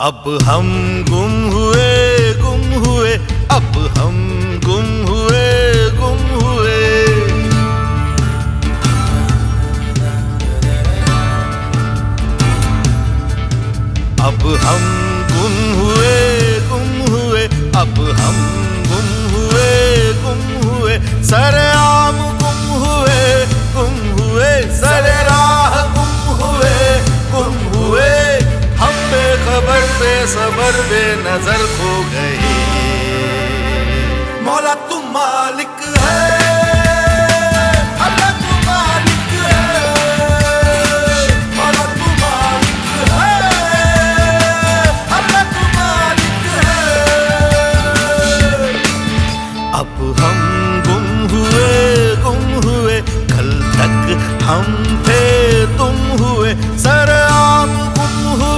अब हम गुम हुए गुम हुए, अब हम गुम हुए गुम हुए। अब हम गुम हुए गुम हुए, अब हम गुम हुए गुम हुए। सर बेखबर बेसबर बेनजर खो गए मौला तुम मालिक है। अब हम गुम हुए गुम हुए, कल तक हम थे, तुम हुए। सर आम गुम हुए।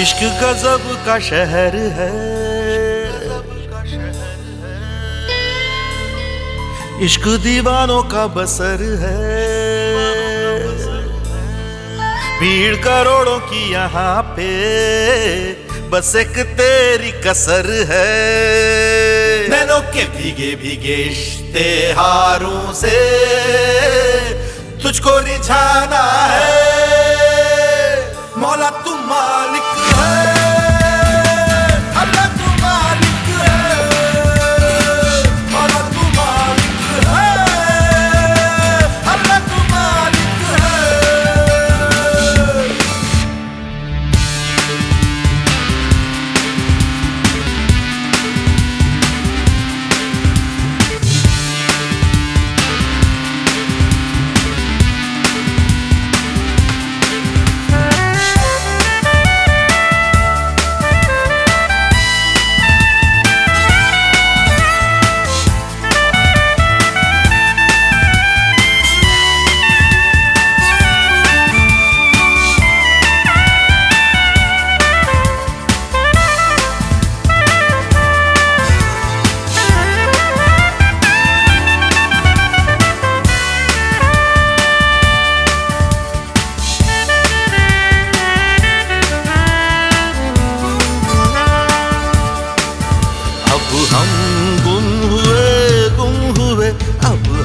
इश्क गजब का शहर है। इश्क दीवानों का बसर है। भीड़ करोड़ों की यहाँ पे, बस एक तेरी कसर है। नैनों के भीगे भीगे इश्तेहारों से तुझको रिझाना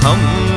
हम